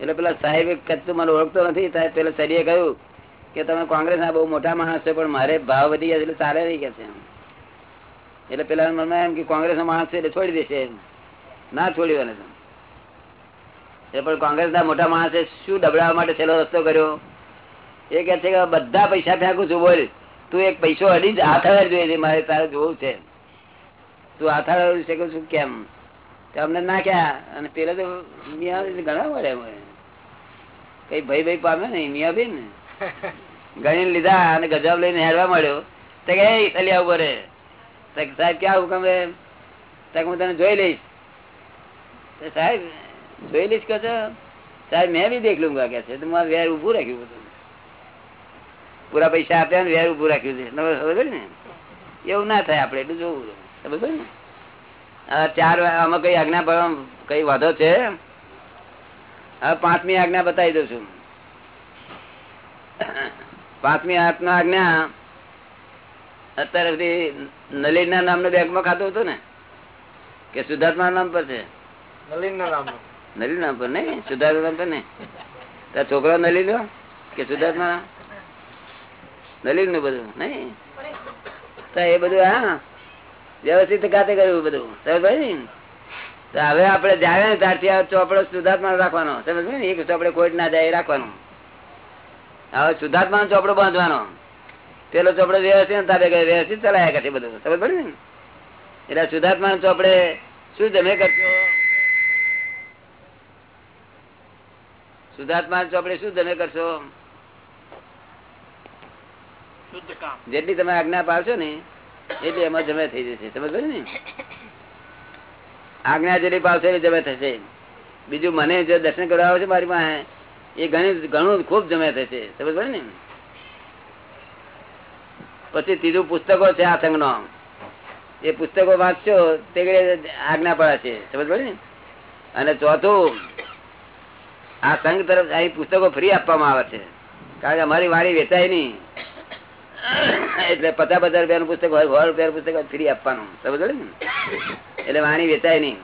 એટલે પેલા સાહેબ કચ્છું મને ઓળખતો નથી. સાહેબ પેલા સરીએ કહ્યું કે તમે કોંગ્રેસ ના બહુ મોટા માણસ છો, પણ મારે ભાવ વધી ગયા એટલે સારા રહી ગયા છે એટલે પેલા મનમાં એમ કે કોંગ્રેસ નો માણસ છે એટલે છોડી દેશે. ના છોડ્યો એને એ પણ કોંગ્રેસ ના મોટા માણસે શું ડબડાવવા માટે છેલ્લો રસ્તો કર્યો? એ કે છે કે બધા પૈસા ફેંકું છું, બોલ. તું એક પૈસો અડી જ હાથ જોઈએ છે, મારે તારે જોવું છે. તું હાથ છે શકું છું કેમ? અમને નાખ્યા અને પેલા તો ઘણા મળે કઈ ભાઈ ભાઈ પામે ને મિયા ભાઈ ને. ગણી લીધા અને ગજબ લઈને હેરવા મળ્યો તો કે "એ, ઊભો રે. સાહેબ ક્યાં હુકમ તો હું તને જોઈ લઈશ. સાહેબ જોઈ લઈશ કહો સાહેબ મેં બી દેખ લુંગા કે છે. તો મારે વેર ઉભું રાખ્યું બધું પૂરા પૈસા આપ્યા ને વેર ઉભું રાખ્યું છે. ખબર ને? એવું ના થાય આપડે એટલું જોવું ખબર ને? ચાર આમાં કઈ આજ્ઞા કઈ વાંધો છે? હવે પાંચમી આજ્ઞા બતાવી દઉં છું. પાંચમી આજ્ઞા આજ્ઞા અત્યાર સુધી નલિન ના નામનું બેંકમાં ખાતું હતું ને? કે સુધાર્થમા નામ પર છે? નલિન ના નામનું નલિન નામ પર નહીં? સુધાર્થ નામ પર નહીં? છોકરો નલિન નો કે સુધાર્થમા નલિનનું બધું નહીં? તો એ બધું હા વ્યવસ્થિત ખાતે કર્યું બધું. સરભાઈ હવે આપડે જાય ને ત્યારથી આ ચોપડો શુદ્ધાત્મા રાખવાનો. સમજ ને? એક ચોપડે કોઈ ના જાય રાખવાનું. હવે શુદ્ધાત્મા ચોપડો બાંધવાનો. પેલો ચોપડો વ્યવસ્થિત તાબે કરે વ્યવસ્થિત ચલાયા કરશે બધું. સમજ પડે ને? એટલે શુદ્ધાત્મા ચોપડે શું તમે કરશો? શુદ્ધાત્મા ચોપડે શું તમે કરશો? જેટલી તમે આજ્ઞા પાડશો ને એટલી એમાં જમે થઈ જશે. સમજ પડે ને? આજ્ઞા જેટલી પાડશો જમે થશે. બીજું મને જે દર્શન કરવા આવે છે મારી પાસે, એ ઘણી, ઘણું ખૂબ જમે થશે. સમજ પડે ને? પછી ત્રીજું પુસ્તકો છે આ સંઘ એ પુસ્તકો વાંચશો, તે આજ્ઞા પડાશે સમજ પડે ને? અને ચોથું, આ સંઘ તરફ અહીં પુસ્તકો ફ્રી આપવામાં આવે છે. કારણ કે અમારી વાડી વેચાય નહીં. એટલે પચાસ પચાસ રૂપિયાનું પુસ્તક હોય, સો રૂપિયાનું પુસ્તક ફ્રી આપવાનું. સમજ પડે ને? એટલે વાણી વેચાય નહીં.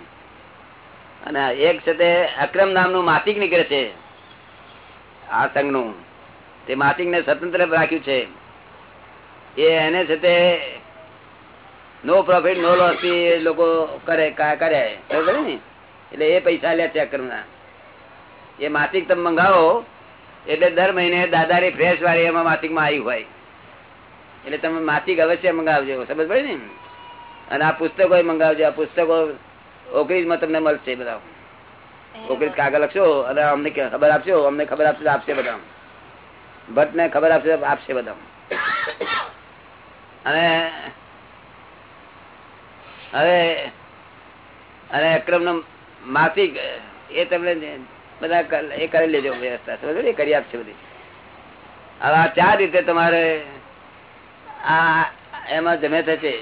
અને એક છે તે અક્રમ નામનું માસિક નીકળે છે. આ સંઘનું. તે માસિક ને સ્વતંત્ર રાખ્યું છે. એ એને છે તે નો પ્રોફિટ નો લોસથી લોકો કરે કરે. ને? એટલે એ પૈસા લે છે અક્રમ ના એ માસિક તમે મંગાવો, એટલે દર મહિને દાદાની ફ્રેશ વાળી એમાં માસિકમાં આવી હોય. એટલે તમે માસિક અવશ્ય મંગાવજો. સમજ પડે ને? અને આ પુસ્તકો મંગાવજો આ પુસ્તકો ઓગણીસમાં તમને મળશે બધા. ઓકરીજ કાગળ લખશો અને અમને ખબર આપશો અમને ખબર આપશે આપશે બધા. ભટ્ટ ને ખબર આપશે આપશે બધા. અને હવે અને અક્રમ નો માસિક એ તમને બધા એ કરી લેજો વ્યવસ્થા. સમજ એ કરી આપશે બધી. હવે આ ચાર રીતે તમારે આ એમાં જમે થશે?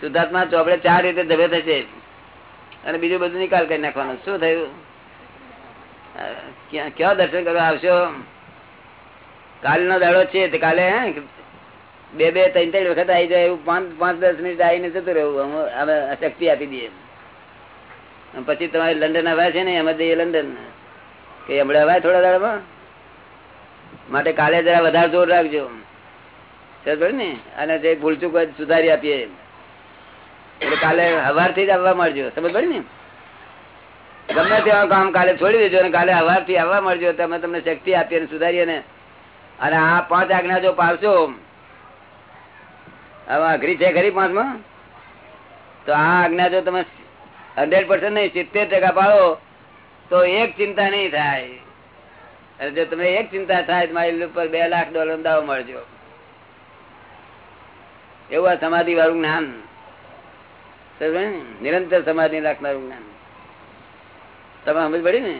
શુદ્ધાત્મા ચોપડે ચાર રીતે ધબે થશે. અને બીજું બધું નિકાલ કરી નાખવાનો. શું થયું? ક્યાં દર્શન કરવા આવશો? કાલનો દાડો છે કાલે હે, બે બે ત્રણ ત્રણ વખત આવી જાય એવું પાંચ પાંચ દસ મિનિટ આવીને જતું રહેવું. અમે શક્તિ આપી દઈએ. પછી તમારે લંડન આવ્યા છે ને એમાં જઈએ લંડન. કે હમણાં આવ્યા થોડા દાડામાં? માટે કાલે જરા વધારે જોર રાખજો. ને, અને જે ભૂલચુક સુધારી આપીએ એટલે કાલે હવારથી જ આવવા મળજો, સમજ પડી ને? ગમે તેવા કામ કાલે છોડી દેજો અને કાલે હવારથી આવવા મળજો તમે તમને શક્તિ આપીએ અને સુધારીએ ને. અને આ પાંચ આજ્ઞા જો પાડશો હવે અઘરી છે ખરી પાંચમાં? તો આ આજ્ઞા જો તમે હંડ્રેડ પર્સન્ટ નહીં, સિત્તેર ટકા પાડો, તો એક ચિંતા નહીં થાય. અને જો તમે એક ચિંતા થાય તમારી મારી ઉપર બે લાખ ડોલર દાવ મળજો. એવું આ સમાધિ વાળું જ્ઞાન નિરંતર સમાધિ રાખનારું જ્ઞાન. તમે સમજ પડી ને?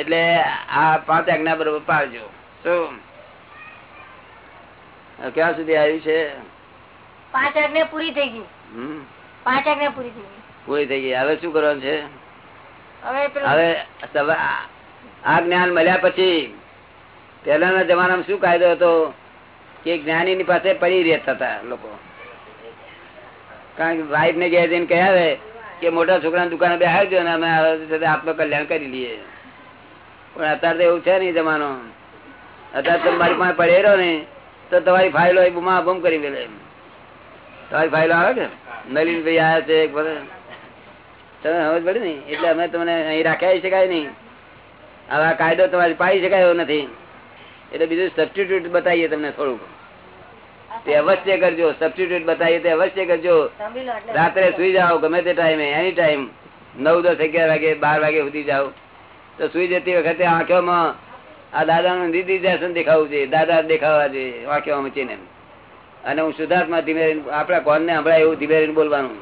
એટલે આ પાંચ આજ્ઞા બરોબર પાડજો શું? ક્યાં સુધી આવ્યું છે? પાંચ આજ્ઞા પૂરી થઈ ગઈ. પાંચ આજ્ઞા પૂરી થઈ ગઈ. પૂરી થઈ ગઈ. હવે શું કરવાનું છે? હવે આ જ્ઞાન મળ્યા પછી પહેલાના જમાનામાં શું કાયદો હતો? કે જ્ઞાની ની પાસે પડી રહેતા હતા લોકો. કારણ કે વાઈફ ને ઘેર જઈને કહે કે મોટા છોકરાની દુકાને બેહાડજો ને અમે આત્મકલ્યાણ કરી લઈએ. પણ અત્યારે તો એવું છે નહીં જમાનો. અત્યારે તમારી મારી પાસે પડે રહ્યો ને, તો તમારી ફાઇલો બુમા બુમ કરી દે તમારી ફાઇલો આવે છે? નલિનભાઈ આવ્યા છે એક બધા. તમે સમજ પડી ને? એટલે અમે તમને અહીં રાખ્યા શકાય નહીં. હવે કાયદો તમારી પાડી શકાય એવો નથી. એટલે બીજું સબસ્ટિટ્યુટ બતાવીએ તમને થોડુંક. તે અવશ્ય કરજો સબસ્ટિટ્યુટ બતાવીએ તે અવશ્ય કરજો. રાત્રે સુઈ જાઓ ગમે તે ટાઈમે એની ટાઈમ નવ દસ અગિયાર વાગે બાર વાગે સુધી જાઓ. તો સુઈ જતી વખતે આંખોમાં આ દાદાનું દીદી દર્શન દેખાવું છે દાદા દેખાવા છે આંખોમાં મચીને અને હું શુદ્ધાર્થમાં ધીમે આપણા કોણ ને હમણાં એવું ધીમે બોલવાનું.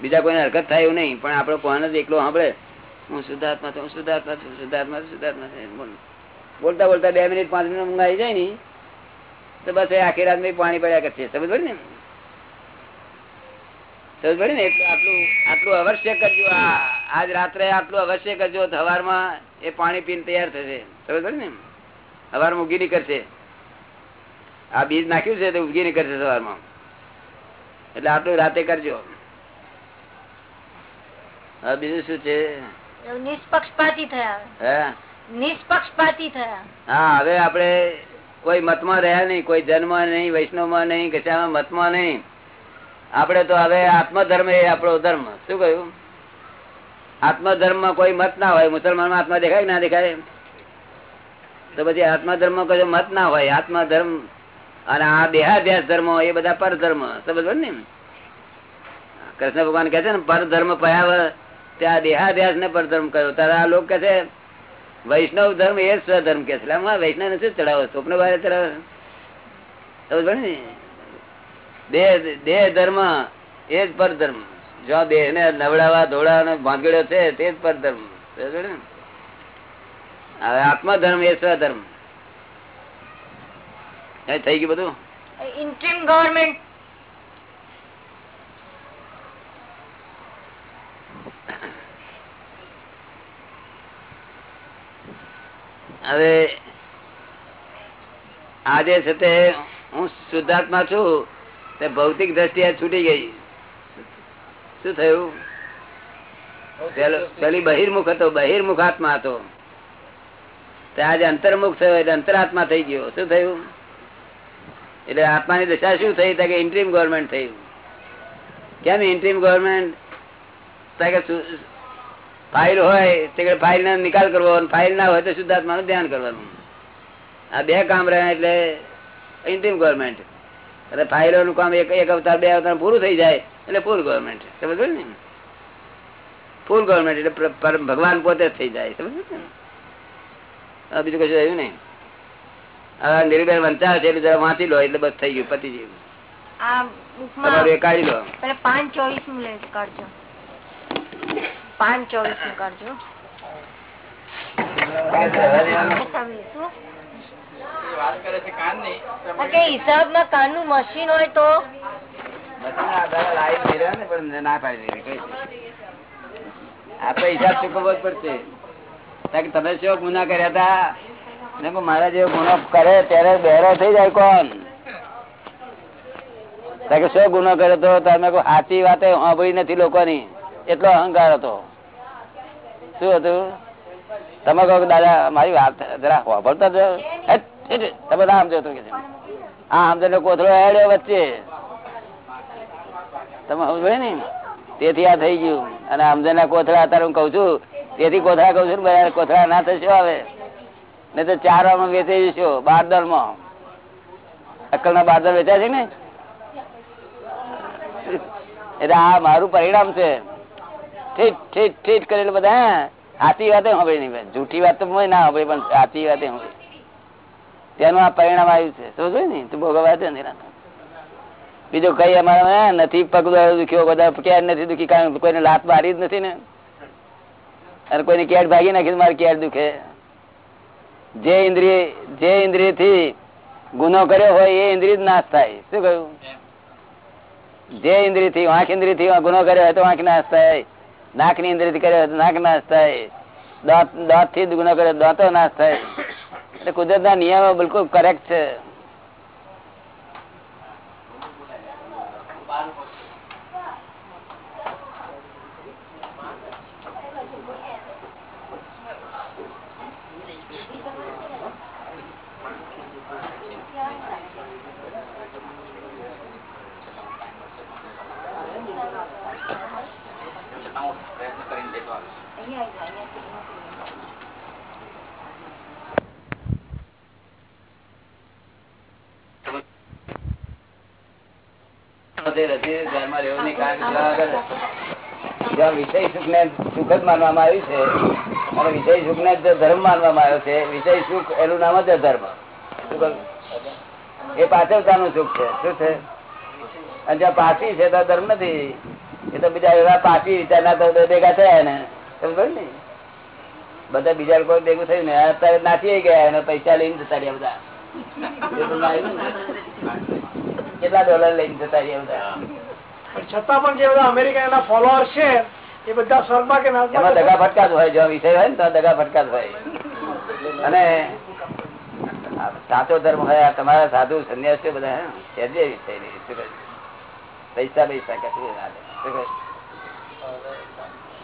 બીજા કોઈને હરકત થાય એવું નહીં પણ આપણો કોણ જ એકલો સાંભળે. હું શુદ્ધાર્થમાં છું હું શુદ્ધાર્થમાં છું શુદ્ધાર્થમાં છું શુદ્ધાત્મા છું એમ બોલ. બોલતા બોલતા બે મિનિટ પાંચ મિનિટ ઊંઘ આવી જાય ને તો બસ એ આખી રાત પાણી પડ્યા કરશે. સમજ પડી ને? સમજ પડી ને? એટલે આટલું આટલું અવશ્ય કરજો. આ આજ રાત્રે આટલું અવશ્ય કરજો. સવારમાં એ પાણી પીને તૈયાર થશે. સમજ પડી ને? સવારમાં ઉગી નીકળશે. આ બીજ નાખ્યું છે તો ઉગી નીકળશે સવારમાં. એટલે આટલું રાતે કરજો. બીજું શું છે? નિષ્પક્ષપાતી થયા. હે? નિષ્પક્ષપાતી થયા. હા, હવે આપણે કોઈ મતમાં રહ્યા નહીં, કોઈ જન્મ નહીં, વૈષ્ણવમાં નહીં કશામાં મતમાં નહીં. આપણે તો હવે આત્મધર્મ એ આપણો ધર્મ. શું કહ્યું? આત્મધર્મમાં કોઈ મત ના હોય મુસલમાનમાં આત્મા દેખાય ના દેખાય તો પછી આત્મધર્મમાં કોઈ મત ના હોય, આત્મધર્મ અને આ દેહાધ્યાસ ધર્મ એ બધા પરધર્મ સમજ ને કૃષ્ણ ભગવાન કે છે ને, પરધર્મ પયાવ ત્યાં દેહાધ્યાસ ને પરધર્મ કયો ત્યારે આ લોકો કે છે વૈષ્ણવ ધર્મ એ સ્વધર્મ કે છે. વૈષ્ણવ ને શું ચડાવો? સ્વપ્ન વાળે ચડાવો? ને? દેહ ધર્મ, એ જ પરધર્મ. જો દેહ ને નવડાવા ધોળાવાનો ભાંગડ્યો છે, તે જ પરધર્મ? હવે આત્મધર્મ એ સ્વધર્મ. થઈ ગયું બધું? ઇન્ટ્રીમ ગવર્મેન્ટ હવે આજે છે તે હું શુદ્ધાત્મા છું, તે ભૌતિક દ્રષ્ટિએ છૂટી ગઈ. શું થયું? પેલી બહિર્મુખ હતો બહિર્મુખ આત્મા હતો આજે અંતર્મુખ થયો એટલે અંતરાત્મા થઈ ગયો. શું થયું? એટલે આત્માની દશા શું થઈ? કે ઇન્ટ્રીમ ગવર્મેન્ટ થયું. કેમ ઇન્ટ્રીમ ગવર્મેન્ટ ફાઇલ હોય તે ફાઇલ નો નિકાલ કરવો ફાઇલ ના હોય તો શુદ્ધાત્મા નું ધ્યાન કરવાનું. આ બે કામ રહ્યા એટલે ઇન્ટિમ ગવર્મેન્ટ એટલે ફાઇલો નું કામ એક એક અવતાર બે અવતાર પૂરું થઈ જાય એટલે ફૂલ ગવર્મેન્ટ સમજ ને? ફૂલ ગવર્મેન્ટ એટલે ભગવાન પોતે જ થઈ જાય. સમજ ને? બીજું કશું આવ્યું નહીં. હવે નિર્ભય વંચાવે છે એટલે જરા વાંચી લો એટલે બસ થઈ ગયું પતી ગયું. આ તમારું એ કાઢી લો. પાંચ ચોવીસનું લે કાઢજો. પાંચ ચોવીસનું કરજો. હિસાબ છે કાન કાનનું મશીન હોય તો? ને ના હિસાબ ચૂકવવો જ પડશે. તમે શું ગુના કર્યા હતા? મારા જેવો ગુનો કરે ત્યારે બહેરો થઈ જાય કોણ? શું ગુનો કર્યો તો તમે સાચી વાતે સાંભળી નથી લોકોની. એટલો અહંકાર હતો. શું હતું? તમે કહો કે, દાદા, મારી વાત જરા વાપરતા તમે ના સમજો હા સમજો કોથળો હેડ્યો વચ્ચે. તમે સમજો ને? તેથી આ થઈ ગયું. અને સમજણના કોથળા અત્યારે હું કઉ છું, તેથી કોથળા કઉ છું ને કોથળા ના થશે હવે. ને તો ચારમાં વેચાઈ જશો બારદરમાં અક્કલ ના બારદર વેચાય છે ને એટલે આ મારું પરિણામ છે. ઠીક ઠીક ઠીક કરેલું બધા સાચી વાતે સાંભળી નહીં જૂઠી વાત તો ના સાંભળી પણ સાચી વાતે સાંભળી. તેનું આ પરિણામ આવ્યું છે. સમજો ને તું ભોગવવા છે ને બીજો કઈ અમારા નથી પગ દુખ્યો બધા કેર નથી દુખી કારણ કોઈને લાત મારી જ નથી ને. અને કોઈને કેર ભાગી નાખી મારે ક્યારે દુખે. જે ઇન્દ્રિય જે ઇન્દ્રિયથી ગુનો કર્યો હોય એ ઇન્દ્રિય જ નાશ થાય. શું કહ્યું? જે ઇન્દ્રિયથી આંખ ઇન્દ્રિયથી ગુનો કર્યો હોય તો આંખ નાશ થાય. નાકની કરે નાક નાશ થાય. દાંત દાંતથી ગુનો કરે દાંતો નાશ થાય. એટલે કુદરત ના નિયમો બિલકુલ કરેક્ટ છે ધ્યાનમાં રહેવું નહીં કારણ કે આગળ જ્યાં વિષય સુખ ને સુખ જ માનવામાં આવ્યું છે, અને વિષય સુખ ને ધર્મ માનવામાં આવ્યો છે, વિષય સુખ એનું નામ જ અધર્મ? એ પાછળતાનું સુખ છે. શું છે? અને જ્યાં પાછી છે તો ધર્મ નથી. એ તો બીજા એવા પાછી વિચારના ભેગા થયા ને સમજ ને? બધા બીજા લોકો ભેગું થયું ને. અત્યારે નાખી ગયા અને પૈસા લઈને જતા રહ્યા બધા. કેટલા ડોલર લઈને જતા રહ્યા બધા? છતાં પણ જે બધા અમેરિકા એના ફોલોઅર છે એ બધા સ્વર્ગમાં કે એમાં દગા ફટકા જ હોય જો વિષય હોય ને તો દગા ફટકા હોય અને સાચો ધર્મ હોય તમારા સાધુ સંન્યાસી બધા હે, જે વિષય નહીં? પૈસા પૈસા કશું ના લે. શું કહે?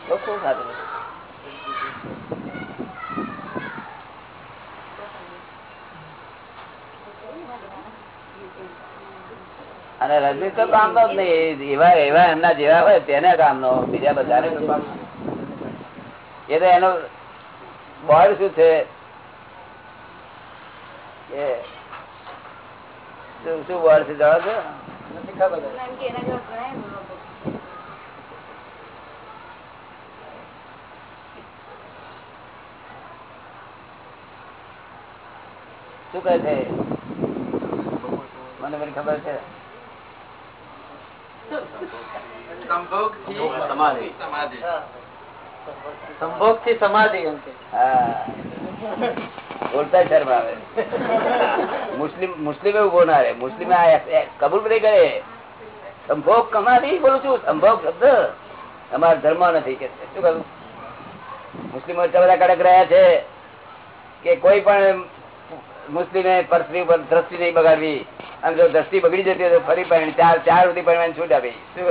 બહુ સાધુ અને રજની તો કામ નો જ નહીં. એવા એવા એમના જેવા હોય તેને કામ નો બીજા બધાને તો એ તો એનો બોર્ડ શું છે? શું શું બોર્ડ છે? જાણો છો નથી ખબર. શું કહે છે? મને ખબર છે. સમાધિ. સંભોગથી સમાધિ એમ કે. બોલતા શર્મ આવે. મુસ્લિમ મુસ્લિમ એવું બોલનારે મુસ્લિમ કબૂલ નહીં કરે. સંભોગ કમાથી બોલું છું. સંભોગ શબ્દ અમારા ધર્મ નથી કે શું કહ્યું મુસ્લિમો એટલા બધા કડક રહ્યા છે કે કોઈ પણ મુસ્લિમે પરસ્ત્રી ઉપર દ્રષ્ટિ નહીં બગાડવી. અને જો દ્રષ્ટિ બગડી જતી હોય તો ફરી પણ ચાર ચાર સુધી પણ છૂટ આપી. શું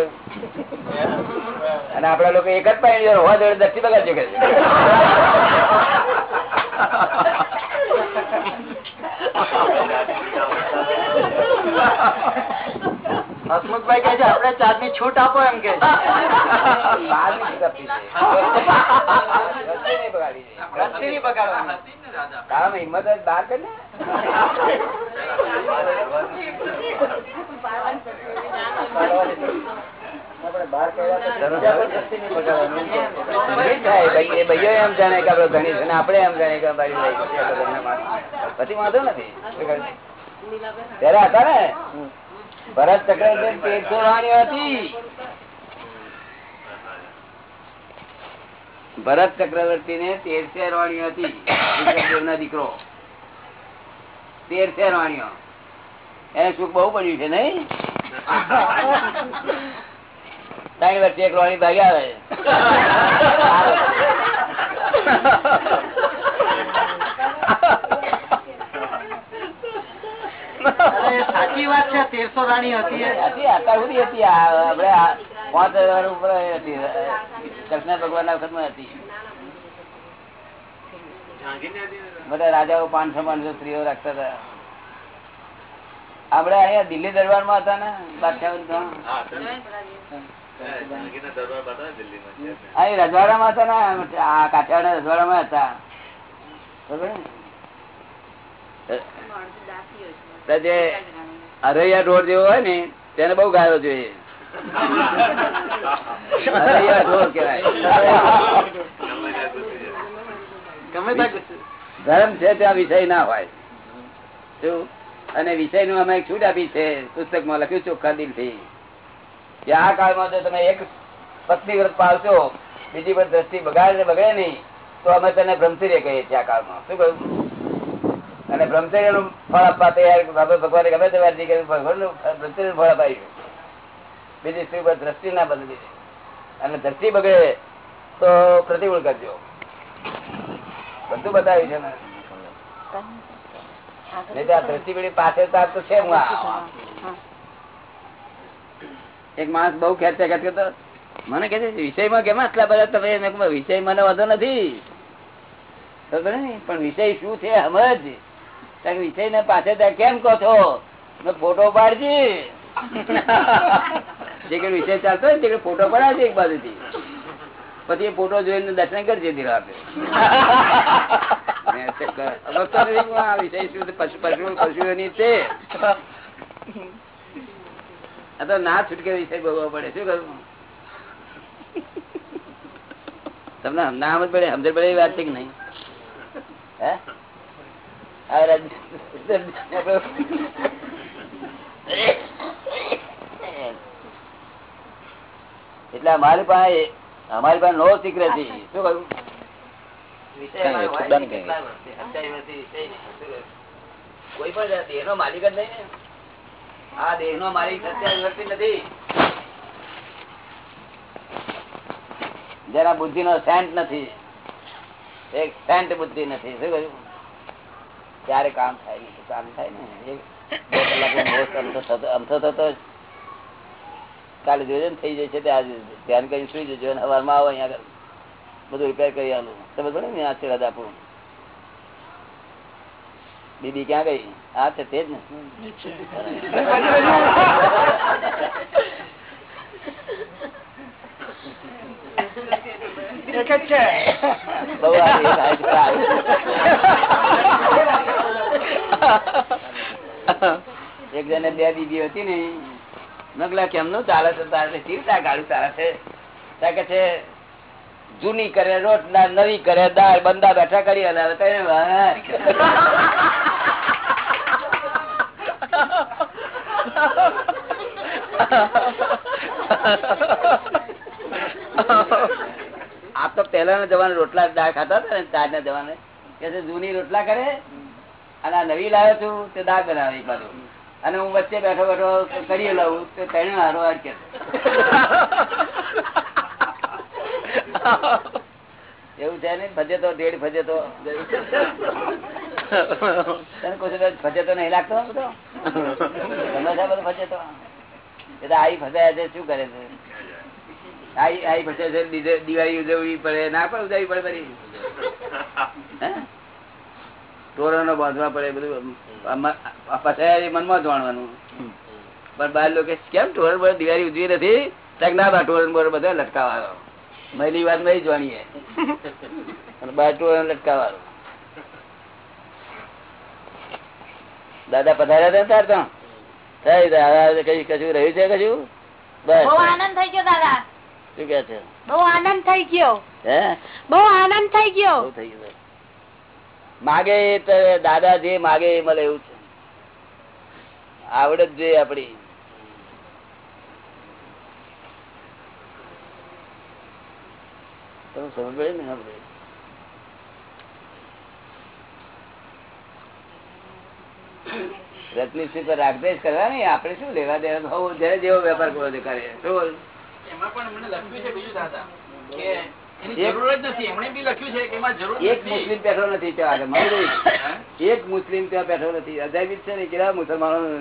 અને આપડા લોકો એક જ પાણી હોવા જોડે દ્રષ્ટિ બગાડજો કે હસમુખભાઈ કે છે આપણે ચારની છૂટ આપો એમ કે હિંમત તો ને. ભરત ચક્રવર્તી ભરત ચક્રવર્તી ને તેરસે રાણીઓ હતી વિક્રમદેવના દીકરો તેરસે રાણીઓ એને સુખ બહુ પડ્યું છે નહીં? ત્રણ વર્ષે એક રાણી ભાગી આવે. સાચી વાત છે તેરસો રાણી હતી. અત્યાર સુધી હતી આ પાંચ હજાર ઉપર હતી કૃષ્ણ ભગવાન ના વખત હતી. બધા રાજાઓ પાંચસો પાંચસો સ્ત્રીઓ રાખતા હતા. આપડે અહીંયા દિલ્હી દરબારમાં હતા ને બાદશાહ રજવાડા રજવાડામાં હતા ને આ કાઠિયાવાડ રજવાડામાં હતા. ખબર ને? જે અરૈયા ઢોર જેવો હોય ને તેને બહુ ગાયો જોઈએ. અરૈયા ધર્મ છે ત્યાં વિષય ના હોય. શું? અને વિષયનું અમે છૂટ આપી છે પુસ્તકમાં લખ્યું ચોખ્ખા દિલથી કે આ કાળમાં જો તમે એક પત્ની વ્રત પાળશો બીજી પર દ્રષ્ટિ બગાડે બગડે નહીં તો અમે તને બ્રહ્મચર્ય કહીએ છીએ આ કાળમાં. શું કહ્યું? અને બ્રહ્મચર્યનું ફળ આપવા તૈયાર બાબત ભગવાને ગમે તે વાત કરી ભગવાનનું બ્રહ્મચર્યનું ફળ અપાયું બીજી સ્ત્રી પર દ્રષ્ટિ ના બદલી અને દ્રષ્ટિ બગડે તો પ્રતિકૂળ કરજો. બધું બતાવ્યું છે વિષય મને વાંધો નથી. પણ વિષય શું છે સમજ વિષય ને પાછળ કેમ કહો છો? મેં ફોટો પાડજી. જે વિષય ચાલતો ને, તે ફોટો પડાવજે એક બાજુથી. પછી એ ફોટો જોઈને દર્શન કરજે ધીરે આપે ના છૂટકે વિષય ભોગવવો પડે. શું કરવું તમને ના સમજ પડે? સમજ પડે એ વાત છે કે નહીં? એટલે અમારી પાસે અમારી પાસે નો સિક્રેટ શું કહ્યું? વિષય અમારો હોય ખુદા ને નહીં, કેટલા વર્ષથી, અઠ્યાવીસ વર્ષથી વિષય નહીં. શું કહ્યું? કોઈ પણ દેહ નો માલિક જ નહીં ને. આ દેહ નો માલિક સત્યાવીસ વર્ષથી નથી. જેના બુદ્ધિ નો સેન્ટ નથી. એક સેન્ટ બુદ્ધિ નથી. શું કહ્યું? ત્યારે કામ થાય? કામ થાય ને. એક બે કલાક અમથો થતો થતો જ. કાલે જોજો ને થઈ જશે આજે ધ્યાન કરી સુઈ જજો અને સવારમાં આવો અહીંયા બધું રિપેર કરી આવું તમે પડે ને આશીર્વાદ આપો. બીબી ક્યાં ગઈ? આ છે તે જ ને. એક જણે બે દીદી હતી ને. કેમનું ચાલે છે તારે ચીરતા ગાડું ચાલે છે? કે છે, જૂની કરે રોટલા નવી કરે, દાળ બંદા બેઠા કરી વાર. આ તો પેલાના જવાના રોટલા દાળ ખાતા હતા ને તાજ ના જવાને કે જૂની રોટલા કરે અને નવી લાવે છું, તે દાળ બનાવે એક બાજુ. અને હું વચ્ચે બેઠો બેઠો કરી લઉં તો તેને હારો હાર કે એવું છે ને? ભજે તો દેડ ભજે તો તને કોઈ ભજે તો નહીં લાગતો બધો? તમે બધો ભજે તો એ તો આઈ ફસાયા છે, શું કરે છે? આઈ આઈ ફસાય છે દિવાળી ઉજવવી પડે, ના પણ ઉજવવી પડે બધી? તોરણો બાંધવા પડે બધું. એ મનમાં જાણવાનું પણ બાર લોકો કેમ તોરણ બોરણ દિવાળી ઉજવી નથી? તક ના બા તોરણ બોર બધા લટકાવાનો મહિલી વાત નહીં જાણીએ અને બાર તોરણ લટકાવાનો દાદા પધાર્યા હતા તાર થઈ દાદા કઈ કશું રહ્યું છે કશું? બસ. બહુ આનંદ થઈ ગયો દાદા. શું કે છે? બહુ આનંદ થઈ ગયો. હે? બહુ આનંદ થઈ ગયો. થઈ ગયું. માગે દાદા જે માગે એ મળે એવું છે. આવડત જોઈએ આપડી. તમે સમજ પડે ને શું લેવા દેવા? જેવો વેપાર કરો તે કરે એમાં પણ મને લખ્યું છે બીજું દાદા એક- મુસ્લિમ બેઠો નથી ત્યાં? એક. મુસ્લિમ ત્યાં બેઠો નથી. છે ને કેટલા મુસલમાનો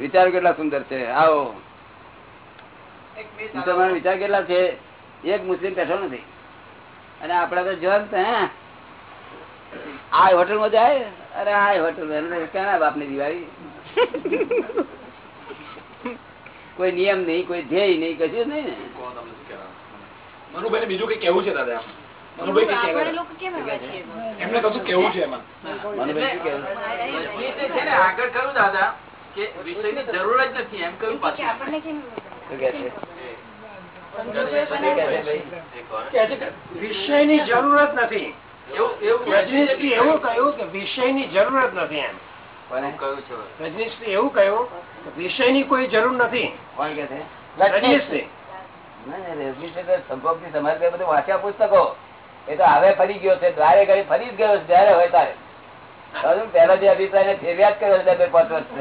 વિચારો કેટલા સુંદર છે. આવો. મુસલમાન વિચાર કેટલા છે? એક મુસ્લિમ બેઠો નથી. અને આપડે તો જો ને હે? આ હોટલમાં જાય? અરે આ હોટલ ક્યાં કેના બાપની દિવાળી? કોઈ નિયમ નહીં કોઈ ધ્યેય નહીં કશું નહીં ને. મનુભાઈ બીજું કઈ કેવું છે દાદા મનુભાઈ કઈ આપણે કહેવાય લોકો કેમ એમને કશું કેવું છે એમાં. મનુભાઈ શું કહેવું? રજનીશે છે ને આગળ કહ્યું દાદા કે વિષયની જરૂર જ નથી એમ કહ્યું પાછું. આપણને કેમ શું છે? શું કહે છે? ભાઈ? કે છે કે વિષયની જરૂર જ નથી. એવું એવું કહ્યું કે વિષયની જરૂર જ નથી એમ. કોને? એવું કહ્યું કે વિષયની કોઈ જરૂર નથી. કોણ કહે છે રજનીશજી ના, ના, રજનીશે તો સંભોગથી સમાજ બે બધું વાંચ્યા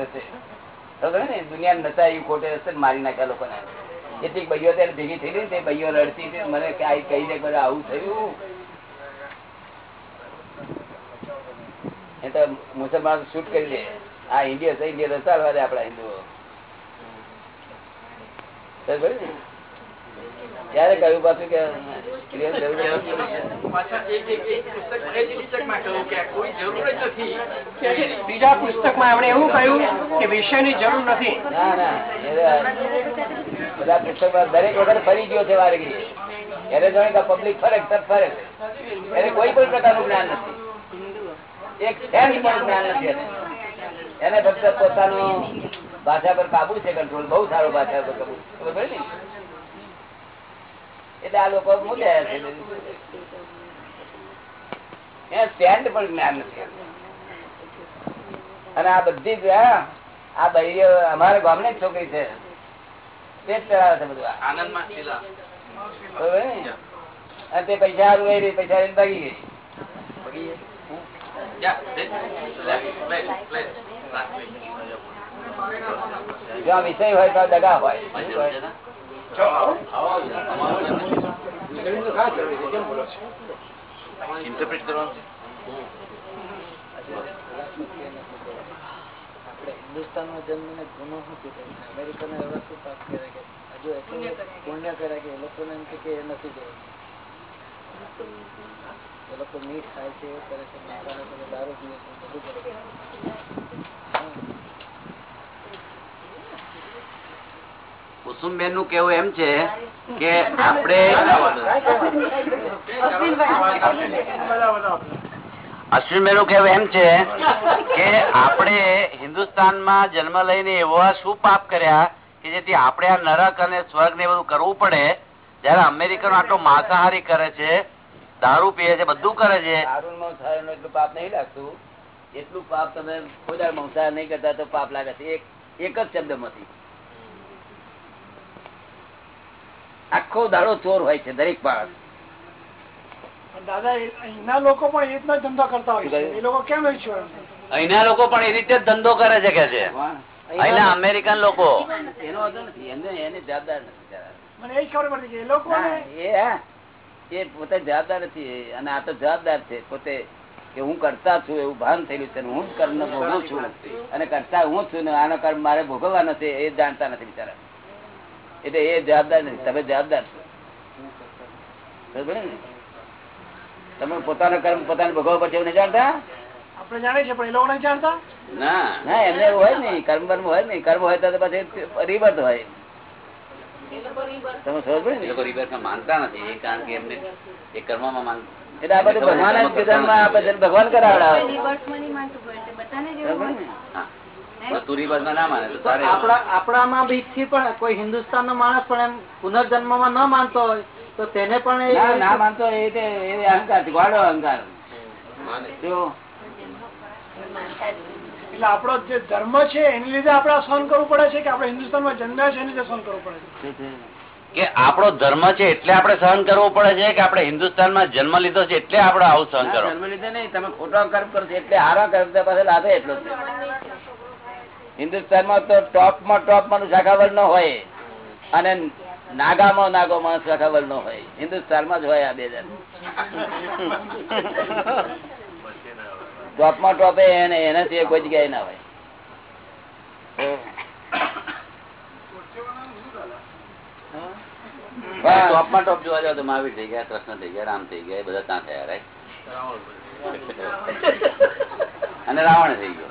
છે. ખોટે રસ્તે મારી નાખ્યા લોકોને. કેટલીક ભાઈઓ ત્યારે ભેગી થઈ ગઈ ભાઈઓ રડતી હતી મને કઈ કહી દે બધા આવું થયું. એ તો મુસલમાન શૂટ કરી દે આ ઇન્ડિયા ઇન્ડિયા ચાલવા દે આપડા હિન્દુઓ. ને? ત્યારે કહ્યું પાછું કે સ્ત્રીઓને જરૂર નથી. પાછા એક એક એક પુસ્તક જરૂર નથી. બીજા પુસ્તકમાં એમણે એવું કહ્યું કે જરૂર નથી. ના ના. એ બધા પુસ્તકમાં દરેક વખત ફરી ગયો છે વારગી એને જાણે કે પબ્લિક ફરે તર ફરે. એને કોઈ પણ પ્રકારનું જ્ઞાન નથી. એક પણ જ્ઞાન નથી એને. એને ફક્ત પોતાનું ભાષા પર કાબુ છે કંટ્રોલ બહુ સારો ભાષા પર કાબુ ખબર પડે ને? એટલે આ લોકો મૂક્યા છે. એને સ્ટેન્ડ પણ જ્ઞાન નથી. અને આ બધી આ બૈરીઓ અમારા ગામની જ છોકરી છે. તે જ ચલાવે છે બધું. આનંદમાં? અને તે પૈસા હારું રહી, પૈસા લઈને ભાગી ગઈ જો આ વિષય હોય તો દગા હોય. Interpret કરવાનું છે. હિન્દુસ્તાનમાં જન્મીને ગુનો શું કીધું અમેરિકાને એવા શું પાપ કર્યા કે હજુ એટલું પુણ્ય કર્યા. કે એ લોકોને એમ કે એ નથી જવું એ લોકો મીઠ ખાય છે એવું કરે છે દારૂ પીએ છે બધું કરે છે. કુસુમબેનનું કેવું એમ છે કે આપણે અશ્વિનબેનનું કેવું એમ છે કે આપણે હિન્દુસ્તાનમાં જન્મ લઈને એવા શું પાપ કર્યા કે જેથી આપણે આ નરક અને સ્વર્ગ ને બધું કરવું પડે? જયારે અમેરિકનો આટલો માંસાહારી કરે છે, દારૂ પીએ છે, બધું કરે છે. દારૂ મંસાહાર એટલું પાપ નહીં લાગતું. એટલું પાપ તમે કોઈ મંસાહાર નહીં કરતા તો પાપ લાગે છે. એક જ શબ્દમાંથી આખો દાડો ચોર હોય છે દરેક માણસ દાદા અહીંના લોકો પણ એ રીતના ધંધો કરતા હોય છે. એ લોકો કેમ અહીંના લોકો પણ એ રીતે ધંધો કરે છે કે છે? અહીંના અમેરિકન લોકો. એનો વાંધો નથી એમને જવાબદાર નથી મને એ ખબર પડતી કે એ લોકો એ પોતે જવાબદાર નથી. અને આ તો જવાબદાર છે. પોતે કે હું કરતા છું એવું ભાન થયેલું છે હું જ કર્મ ભોગવું છું. અને કરતા હું છું ને આનો કર્મ મારે ભોગવવાનો છે એ જાણતા નથી બિચારા. એટલે એ જવાબદાર નથી. તમે જવાબદાર છો. તમે પોતાનો કર્મ પોતાને ભોગવવા પડશે એવું જાણતા? આપણે જાણીએ છીએ પણ એ લોકો જાણતા? ના. ના એમને હોય નહીં. કર્મ બર્મ હોય નહીં. કર્મ હોય તો પછી રિબર્થ હોય. તમે સમજ પડે લોકો માનતા નથી કારણ કે એમને એ કર્મમાં માનતા એટલે આ બધું ભગવાન જ ભગવાન કરાવડાવે. ને? માને આપણામાં બી પણ કોઈ હિન્દુસ્તાન નો માણસ પણ એમ પુનર્જન્મમાં ન માનતો હોય તો તેને પણ એ- ના માનતો એ અહંકાર ગોળો અહંકાર. એટલે આપણો જે ધર્મ છે એની લીધે આપણે સહન કરવું પડે છે કે આપણે હિન્દુસ્તાનમાં જન્મ્યા છે એની લીધે સહન કરવું પડે છે? કે આપણો ધર્મ છે એટલે આપણે સહન કરવું પડે છે કે આપણે હિન્દુસ્તાનમાં જન્મ લીધો છે એટલે આપણે આવું સહન કરો? જન્મ લીધે નહીં તમે ખોટો કર્મ કરો એટલે હારા કર્મ પાસે પાછળ લાભે એટલો હિન્દુસ્તાનમાં તો ટોપમાં ટોપમાં શાખાવલ નો હોય. અને નાગામાં નાગો માણસ શાખાવલ નો હોય. હિન્દુસ્તાનમાં જ હોય આ બે જણ. ટોપમાં ટોપે એને એનાથી કોઈ જગ્યાએ ના હોય. ટોપમાં ટોપ જોવા જાવ તો મહાવીર થઈ ગયા કૃષ્ણ થઈ ગયા રામ થઈ ગયા બધા ત્યાં થયા right? અને રાવણ થઈ ગયો.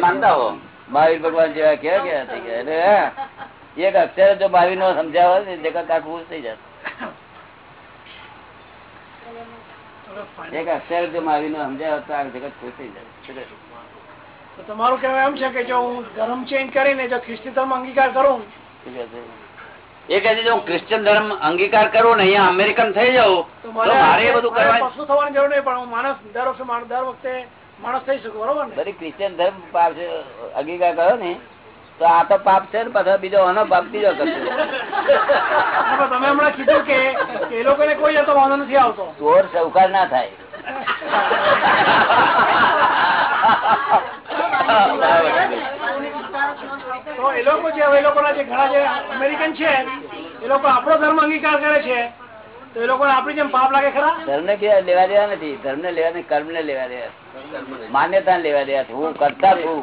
માનતા હો. મહાવીર ભગવાન જેવા કેવા કેવા થઈ ગયા એટલે એક અક્ષર જો મહાવીર નો સમજાવો ને જગત આખું થઈ જશે. એક અક્ષર જો મહાવીર નો સમજાવો તો આ જગત ખુશ થઈ જશે. તમારું કહેવું એમ છે કે જો હું ધર્મ ચેન્જ કરીને જો ખ્રિસ્તી ધર્મ અંગીકાર કરું? એ કહે છે હું ક્રિશ્ચિયન ધર્મ અંગીકાર કરું ને અહીંયા અમેરિકન થઈ જાઉં તો મારે એ બધું મારે કરવા પશુ થવાની જરૂર નહીં પણ હું માણસ દર વખતે દર વખતે માણસ થઈ શકું બરોબર ને? દરેક ક્રિશ્ચિયન ધર્મ પાપ છે અંગીકાર કર્યો ને તો આ તો પાપ છે ને પાછા બીજો આનો પાપ બીજો કરશે. તમે હમણાં કીધું કે કે એ લોકોને કોઈ જતો વાંધો નથી આવતો. ચોર સૌકાર ના થાય. તો એ લોકો જે એ લોકોના જે ઘણા જે અમેરિકન છે એ લોકો આપણો ધર્મ અંગીકાર કરે છે તો એ લોકોને આપણી જેમ પાપ લાગે ખરા ધર્મ ને લેવા દેવા નથી ધર્મ ને લેવા કર્મ ને લેવા દેવા માન્યતા લેવા દેવા છે હું કરતા છું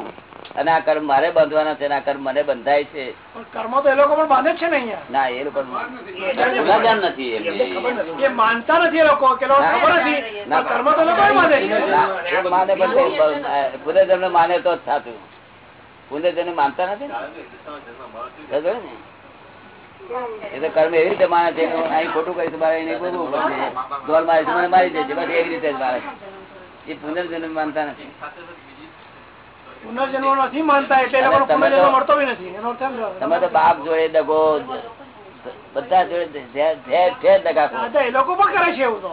અને આ કર્મ મારે બાંધવાના છે આ કર્મ મને બંધાય છે કર્મ તો એ લોકો પણ બાંધે છે ને ના એ લોકો ગુનાગાર નથી એ માનતા નથી એ લોકો કે ખબર નથી કર્મ તો લોકો માને પણ માને તો જ થાતું પુનર્જન્મ માનતા નથી ને? એ તો કર્મ એવી રીતે માને છે અહીં ખોટું કરીશ મારે એને ભોગવવું પડશે ઢોલ મારીશ મને મારી દેશે બસ એવી રીતે જ મારે એ પુનર્જન્મ માનતા નથી. પુનર્જન્મ નથી માનતા એટલે એ લોકોને તમે તો- પુનર્જન્મ મળતો નથી. એનો અર્થ એમ છે. તમે તો બાપ જોડે દગો બધા જોડે ઝેર- ઝેર ઝેર દગા ખો. હા, એ લોકો પણ કરે છે એવું તો.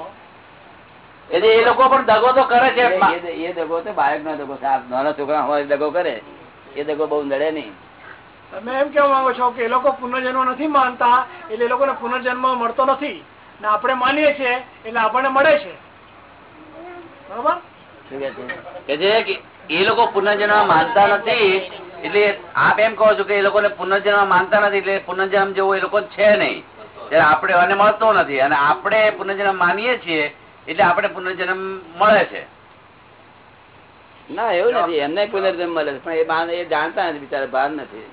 એ લોકો પણ દગો તો કરે છે. એ દગો તો બાળક નો દગો સાપ નાના છોકરા હોય દગો કરે. એ દગો બહુ નડે નહીં. તમે એમ કેવા માંગો છો કે એ લોકો પુનર્જન્મ નથી માનતા એટલે એ લોકોને પુનર્જન્મ મળતો નથી. ને આપણે માનીએ છીએ એટલે આપણને મળે છે. બરોબર? એ લોકો પુનર્જન્મ માનતા નથી એટલે આપ એમ કહો છો કે એ લોકોને પુનર્જન્મ માનતા નથી એટલે પુનર્જન્મ જેવો એ લોકો છે નહીં. ત્યારે આપણે અને મળતો નથી. અને આપણે પુનર્જન્મ માનીએ છીએ એટલે આપણે પુનર્જન્મ મળે છે. ના એવું નથી એમને પુનર્જન્મ મળે પણ એ બાળ- એ જાણતા નથી બિચારા ભાન નથી.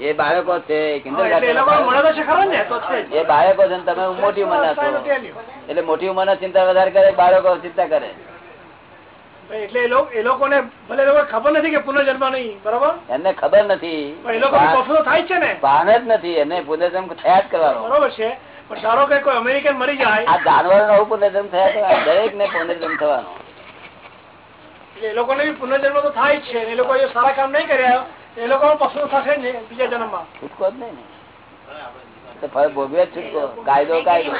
એ બાળકો છે એ લોકો બાળકો છે તમે મોટી ઉંમરના છો. એટલે મોટી ઉંમરના ચિંતા વધારે કરે બાળકો ચિંતા કરે. એટલે એ લોકો લોકોને ભલે એ ખબર નથી કે પુનર્જન્મ નહીં બરોબર? એમને ખબર નથી. પણ એ લોકો થાય છે ને? ભાન જ નથી એને પુનર્જન્મ થયા જ કરવાનો. બરોબર છે પણ ધારો કે કોઈ અમેરિકન મરી જાય આ જાનવર નો પુનર્જન્મ થયા દરેક ને પુનર્જન્મ થવાનો. એ લોકોને બી પુનર્જન્મ તો થાય છે. એ લોકો સારા કામ નહીં કર્યા એ લોકો પશુ થશે ને બીજા જન્મમાં. છૂટકો જ નહીં ને. તો ફળ ભોગવે જ છૂટકો. કાયદો કાયદો.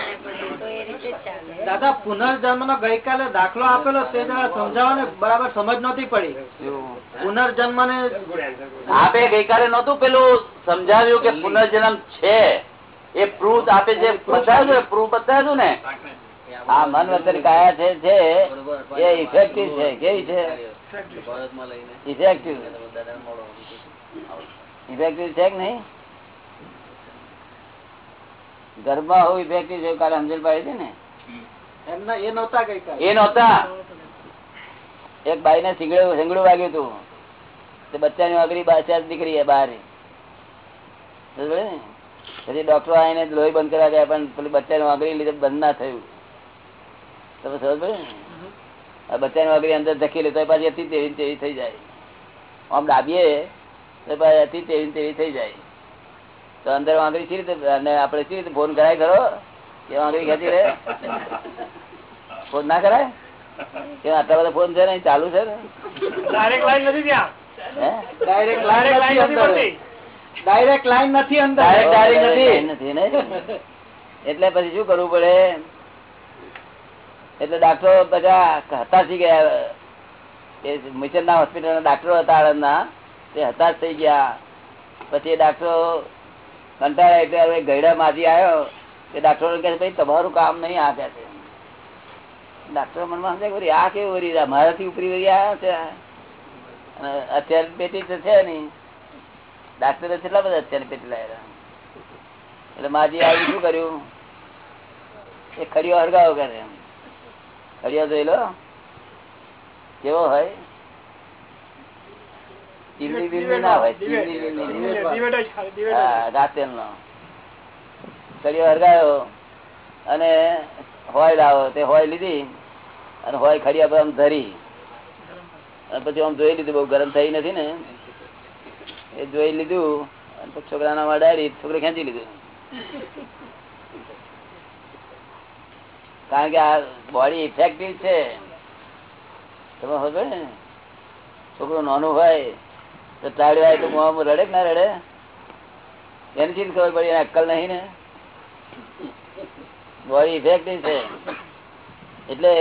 તો એ રીતે જ ચાલે. દાદા પુનર્જન્મ નો ગઈકાલે દાખલો આપેલો તે જરા સમજાવવાને બરાબર સમજ નતી પડી. પુનર્જન્મ ને આપે ગઈકાલે નતું પેલું સમજાવ્યું કે પુનર્જન્મ છે. એ પ્રૂફ આપે જે બતાવ્યું ને પ્રૂફ બતાવ્યું ને? આ મન વચન કાયા છે છે. એ ઇફેક્ટિવ છે કેવી છે? ઇફેક્ટિવ ઇફેક્ટિવ છે કે નહીં? ગરબા હોવું ઇફેક્ટિવ છે કાલે સમજણ પાડી છે ને? એ નહોતા એ નહોતા. એક બાઈ ને સિંગડું સિંગડું વાગ્યું હતું. તે બચ્ચાની વાગરી બાચા નીકળી બહાર? પછી ડોક્ટરો આવીને લોહી બંધ કરવા ગયા પણ પેલી બચ્ચાની વાગરી લીધે બંધ ના થયું. તમે સમજ પડે? આ બચ્ચાની વાગરી અંદર ધકેલી તો પાછી અતિ તેવી તેવી થઈ જાય. આમ ડાબીએ તો પાછી અતિ તેવી તેવી થઈ જાય. તો અંદર વાંગરી સી રીતે અને આપણે સી રીતે ફોન કરાય ખરો? કે વાંગરી ખેંચી રે ફોન ના કરાય? કે આટલા બધા ફોન છે ને ચાલુ છે ને? ડાયરેક્ટ લાઈન નથી ત્યાં. ડાયરેક્ટ લાઈન ડાયરેક્ટ લાઈન અંદર. નથી. એટલે પછી શું કરવું પડે? એટલે ડાક્ટરો બધા થઈ ગયા. એ મિશન ના હોસ્પિટલ ના ડાક્ટરો હતા આણંદના. તે હતાશ થઈ ગયા. પછી એ ડાક્ટરો કંટાળ્યા એટલે હવે ગયડા માજી આવ્યો. એ ડાક્ટરો કહે ભાઈ, તમારું કામ નહીં આ કહે ડાક્ટરો મનમાં સમજે આ કેવું આ મારાથી ઉપરી વળી આવ્યા છે. અને અત્યારે પેટી તો છે નહીં. ડાક્ટરે કેટલા બધા અત્યારે પેટી લાવ્યા એટલે માજી આવી શું કર્યું? એ ખરીઓ હરગાવો કરે ખડીઓ જોઈ લો. કેવો હોય? અને હોય લાવો તે હોય લીધી અને હોય ખડિયા પર આમ ધરી. અને પછી આમ જોઈ લીધું બહુ ગરમ થઈ નથી ને. એ જોઈ લીધું અને છોકરાના માં ડાયરી છોકરે ખેંચી લીધું. કારણ કે આ બોડી ઇફેક્ટિવ છે. તમે ખબર ને? છોકરું નાનું હોય, તો ટાળી હોય તો રડે કે ના રડે? એની ચીજ ખબર પડી? અક્કલ નહીં ને? બોડી ઇફેક્ટિવ છે. એટલે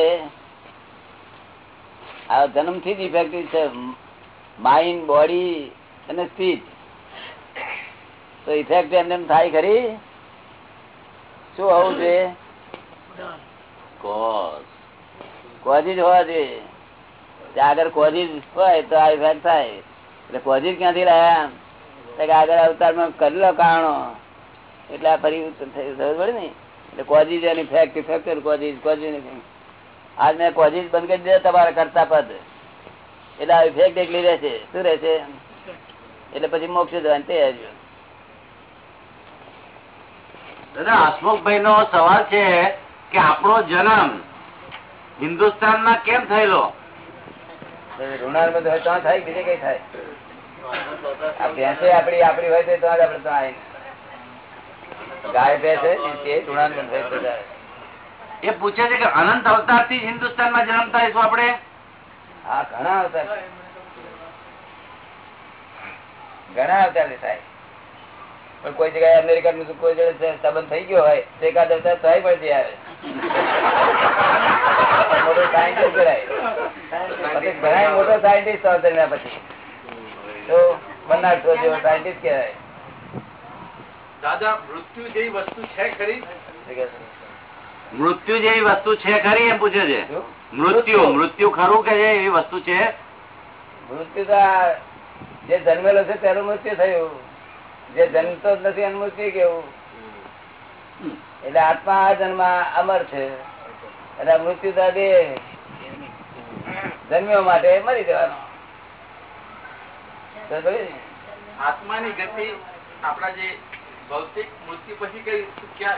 આ જન્મથી જ ઇફેક્ટિવ છે. માઇન્ડ બોડી અને સ્પીચ તો ઇફેક્ટ એમને એમ થાય ખરી? શું હોવું જોઈએ? આગળ કોઝી હોય તો આ ઇફેક્ટ થાય. એટલે કોઝી ક્યાંથી રહ્યા તો કે આગળ અવતારમાં કરેલો કારણો? એટલે આ ફરી ખબર પડે ને? એટલે કોઝીજ એની ફેક્ટ ઇફેક્ટ કોઝીજ કોઝી આજ મેં કોઝીજ બંધ કરી દીધા તમારા કરતા પદ. એટલે આ ઇફેક્ટ એકલી રહેશે. શું રહેશે? એટલે પછી મોક્ષ જવાની તૈયારી દાદા હસમુખભાઈ નો સવાલ છે કે આપણો જન્મ હિન્દુસ્તાનમાં કેમ થયેલો? ઋણાર બધું હોય તો થાય બીજે કઈ થાય. આ ભેંસે આપડી આપડી હોય તો આપડે તો આય ગાય ભેંસ તે ઋણાનુબંધ હોય એ પૂછે છે કે અનંત અવતારથી હિન્દુસ્તાનમાં જન્મતા હશું આપણે? હા ઘણા અવતાર ઘણા અવતાર થાય. પણ કોઈ જગ્યાએ અમેરિકા નું કોઈ જગ્યાએ સંબંધ થઈ ગયો હોય તો એકાદ અવતાર સહાય પણ જઈ આવે મોટો સાયન્ટિસ્ટ કરાય ઘણા મોટો સાયન્ટિસ્ટ અવતર્યા પછી. તો બનારસો જેવો સાયન્ટિસ્ટ કહેવાય. દાદા મૃત્યુ જેવી વસ્તુ છે ખરી? મૃત્યુ જેવી વસ્તુ છે ખરી એમ પૂછે છે. મૃત્યુ મૃત્યુ. ખરું કે છે એવી વસ્તુ છે? મૃત્યુ તો જે જન્મેલો છે તેનું મૃત્યુ થયું. જે જન્મતો જ નથી એનું મૃત્યુ કેવું? એટલે આત્મા આ જન્મ અમર છે. એટલે મૃત્યુ તો દે જન્મ્યો માટે મરી જવાનો? આત્માની ગતિ આપણા જે ભૌતિક મૃત્યુ પછી કઈ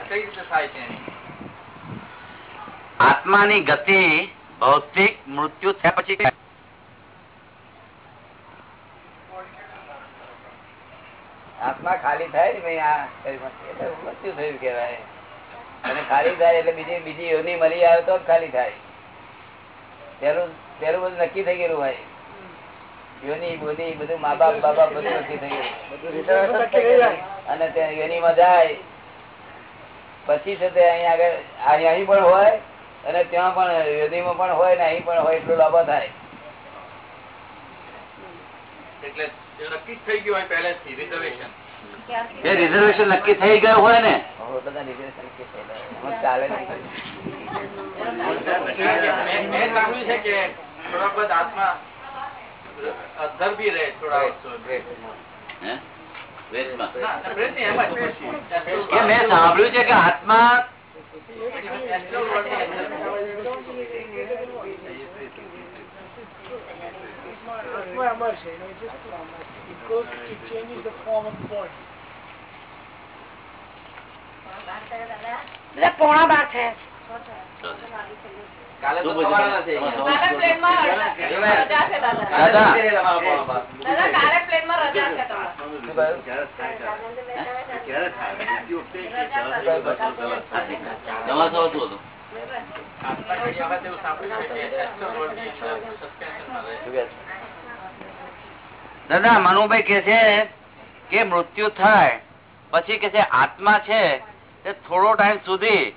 કઈ રીતે થાય છે? આત્માની ગતિ ભૌતિક મૃત્યુ થયા પછી આત્મા ખાલી થાય ને ભાઈ આ એટલે મૃત્યુ થયું કેવાય અને ખાલી થાય એટલે બીજી બીજી યોની મળી આવે તો જ ખાલી થાય. પેલું પેલું બધું નક્કી થઈ ગયેલું હોય. યોની બોની બધું મા બાપ બાબા બધું નક્કી થઈ ગયેલું. અને ત્યાં યોનીમાં જાય. પછી છે તે અહીં આગળ અહીં અહીં પણ હોય અને ત્યાં પણ યોનીમાં પણ હોય ને અહીં પણ હોય એટલો લાભો થાય. એટલે નક્કી થઈ ગયું હોય પહેલેથી રિઝર્વેશન રિઝર્વેશન નક્કી થઈ ગયું હોય ને. મેં. મેં સાંભળ્યું છે કે આત્મા અધર બી રહે થોડા વર્ષો હે? વેદમાં. ના, separate નહીં, એમ જ પછી. કે મેં સાંભળ્યું છે કે આત્મા Astral world ની અંદર. આત્મા not છે you know, it just it goes it changes the form of the body બધા પોણા બાર? થવાના છે. દાદા માં મનુભાઈ કે છે કે મૃત્યુ થાય પછી કે છે આત્મા છે તે થોડો ટાઈમ સુધી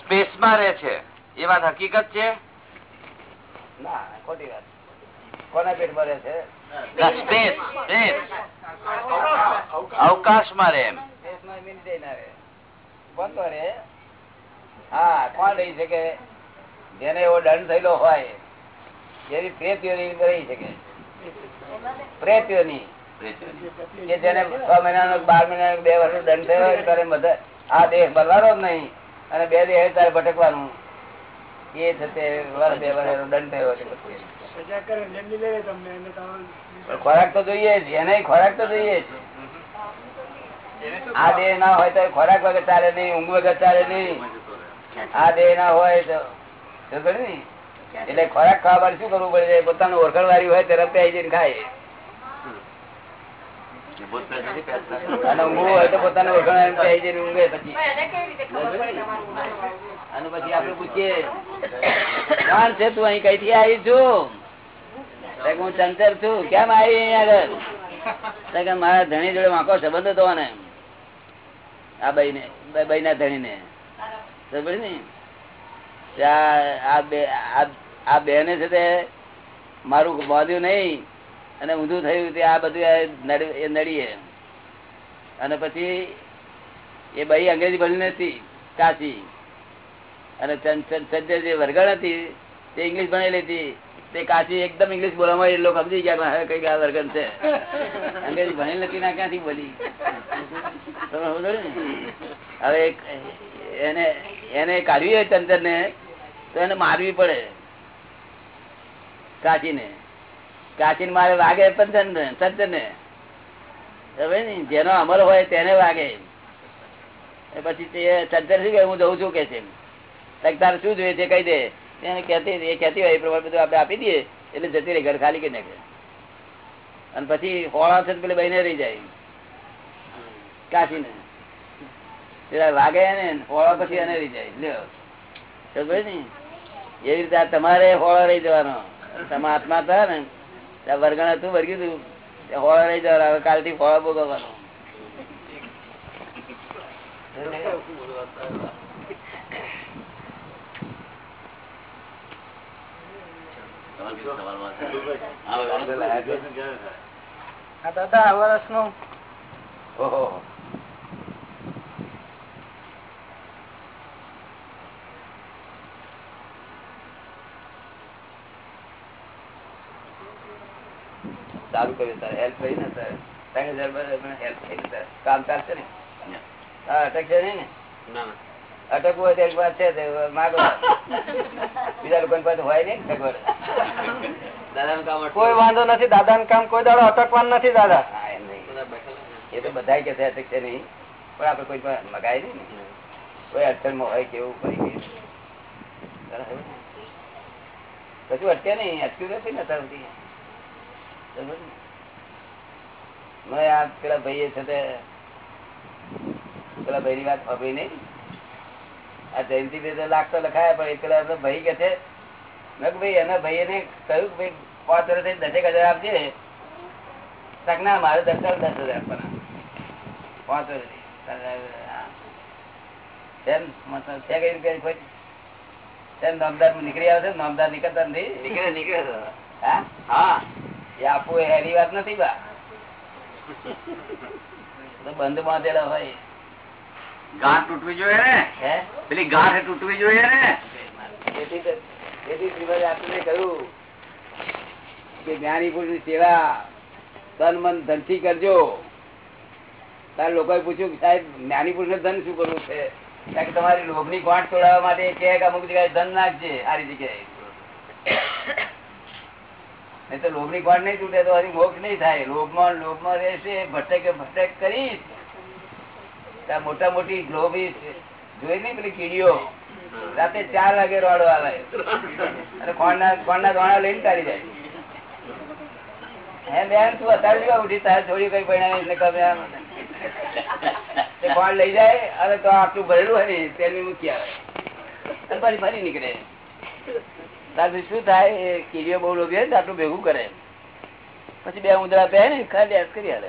સ્પેસમાં રહે છે. એ વાત હકીકત છે? ના ખોટી વાત. કોના પેટમાં રહે છે? સ્પેસ સ્પેસ કોણ તો રહે હા કોણ રહી શકે? જેને એવો દંડ થયેલો હોય એવી પ્રેત રહી શકે. પ્રેતીઓની કે જેને છ મહિનાનો બાર મહિના બે વર્ષ દંડ થયો ત્યારે આ દેહ બદલાનો જ નહીં. અને બે દેહ તારે ભટકવાનું. એ વર્ષ બે વર્ષ દંડ થયો ખોરાક તો જોઈએ જ એને ખોરાક તો જોઈએ જ. આ દેહ ના હોય તો ખોરાક વગર ચાલે નહીં ઊંઘ વગર ચાલે નહીં. આ દેહ ના હોય તો તો ને? એટલે ખોરાક ખાવા માટે શું કરવું પડે? પોતાનું ઓળખણ વાળી હોય તરફ આવી જઈને ખાય. અને ઊંઘવું હોય તો પોતાનું ઓળખણ વાળી આવી જઈને ઊંઘે પછી. અને પછી આપડે પૂછીએ કોણ છે તું અહીં કઈ થી આવી છું? હું ચંચર છું. કેમ આવી અહીંયા આગળ? મારા ધણી જોડે વાંકો સંબંધ હતો ને આ બાઈ ને બાઈ ના ધણી ને? સમજ ને આ- આ બે આ- આ બેને છે તે મારું બાંધ્યું નહીં, અને ઊંધું થયું તે આ બધું એ નડીએ. અને પછી એ બાઈ અંગ્રેજી ભણી નથી કાચી અને જે વરગણ હતી, તે ઇંગ્લિશ ભણેલી હતી, તે કાચી એકદમ ઇંગ્લિશ બોલવામાં એ લોકો સમજી ગયા હવે કઈ આ વર્ગન છે. અંગ્રેજી ભણેલી નથી ના ક્યાંથી બોલી? તમે સમજો? હવે એને એને કાઢવી હોય ચંચર ને તો એને મારવી પડે. કાચીને. કાચીને મારે વાગે ચંચર ને હવે ને. જેનો અમલ હોય તેને વાગે પછી તે સજ્જન શું કે હું જઉં છું કે છે તારે શું જોઈએ છે? કહી દે. એને કહેતી એ કહેતી હોય, એ પ્રમાણે બધું આપણે આપી દઈએ, એટલે જતી રહી, ઘર ખાલી કે નાખે. અને પછી હોળા છે પેલી બહીને રહી જાય. કાશીને પેલા વાગે ને, હોળા પછી એને રહી જાય. લ્યો. ને? એવી રીતે તમારે હોળા રહી જવાનો. તમે આત્મા હતા ને ત્યાં વર્ગણ હતું વર્ગ્યું હતું હોળ રહી જવા હવે કાલથી હોળા ભોગવવાનો. આ દાદા વર્ષનું ઓહો. સારું કર્યું સર હેલ્પ કરી ને સર ત્રણ હજાર બરાબર હેલ્પ થઈ કામ ચાલશે ને? હા અટકશે નહીં ને? અટકવું હોય તો એક વાત છે માગો. બીજા લોકો પાસે હોય નહીં સગવડ કોઈ વાંધો નથી દાદા કામ કોઈ દાડો અટકવાનું નથી દાદા. એ તો બધા કે છે અટકશે નહીં. પણ આપડે કોઈ મગાય નહીં કોઈ કોઈ અડચણમાં હોય કેવું ને? કશું અટકે નહીં અટક્યું નથી ને અત્યાર સુધી? મેં આ પેલા ભાઈએ છે તે પેલા ભાઈ ની વાત સાંભળી નહીં આ જયંતિ તો લાખ તો લખાયા પણ પેલા ભાઈ કે છે મેં ભાઈ એના ભાઈ ને કહ્યું કે ભાઈ પાંચ વર્ષ દસેક હજાર આપજે. ના મારે દસ હજાર દસ હજાર આપવાના. પાંચ વર્ષ નામદાર નીકળી આવશે નામદાર નીકળતા નથી? નીકળે નીકળે હા? હા. એ આપવું એની વાત નથી બા. બંધ બાંધેલા હોય. ગાંઠ તૂટવી જોઈએ ને? પેલી ગાંઠ તૂટવી જોઈએ ને? તેથી તો- તેથી આપણને કહ્યું કે જ્ઞાની પુરુષની સેવા તન મન ધનથી કરજો. તારે લોકોએ પૂછ્યું કે સાહેબ જ્ઞાની પુરુષને ધન શું કરવું છે? કારણ કે તમારી લોભની ગાંઠ તોડાવવા માટે કે અમુક જગ્યાએ ધન નાખજે સારી જગ્યાએ નહીં તો લોભની ગાંઠ નહીં તૂટે તો હજી મોક્ષ નહીં થાય. લોભમાં લોભમાં રહેશે, ભટકે ભટક કરીશ. મોટા મોટી લોભી જોઈ નઈ પેલી કીડીઓ? રાતે ચાર વાગે રોડો આવે. અને કોણના કોણના દોણા લઈને કાઢી જાય. હે બેન, તું અત્યારે ઉઠી? તારે થોડી કઈ પરિણામ એટલે કમે. કોણ લઈ જાય અને તો આટલું ભરેલું હોય ને તેલ મૂકી આવે. ફરી ફરી નીકળે. ત્યારથી શું થાય? એ કીડીઓ બહુ લોભી હોય ને આટલું ભેગું કરે. પછી બે ઉંદરા પહે ને ખાલી આસ કરી હાલે.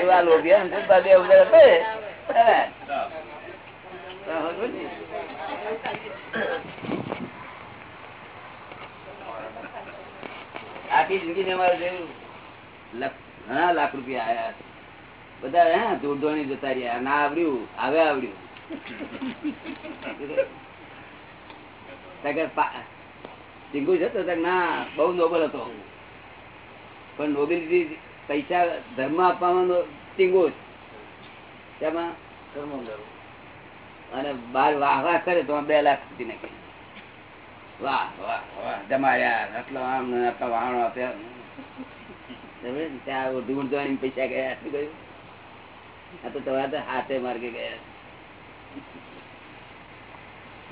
એવા લોભી બે ઉંદરા પહે? તો સમજો ને? આખી જિંદગી જેવું ઘણા લાખ રૂપિયા આયા બધા હે દૂર દોણી જતા રહ્યા. ના આવડ્યું આવે આવડ્યું. ટીંગુ છે ના, બહુ નોબલ હતો. પણ નોબેલિટી પૈસા ધર્મ આપવામાં તેમાં અને બાર વાહ વાહ કરે તો બે લાખ સુધી નાખી વાહ વાહ વાહ. જમાડ્યા આટલો આમ આટલો આપ્યા? ત્યાં ધોવાની પૈસા ગયા, શું કહ્યું આ તો હાથે માર્ગે ગયા.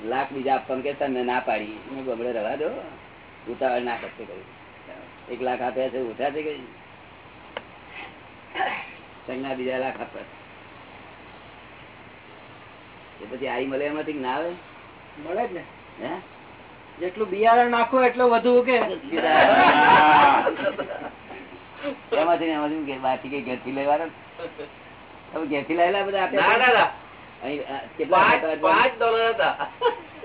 લાખ બીજા આપવાનું કે તમે ના પાડી. મેં રવા દો. ઉતાવળ ના કરશે કહ્યું એક લાખ આપ્યા છે ઉઠા છે કઈ સંજ્ઞા બીજા લાખ આપ્યા. એ પછી આઈ મળે એમાંથી ના આવે? મળે જ ને. હે? જેટલું બિયારણ નાખો એટલું વધુ કે એમાંથી એમાંથી કે બાકી કઈ ઘેરથી લેવાના? તમે ઘેરથી લાયેલા બધા આપ્યા અહીં, અ, કેટલા આપ્યા?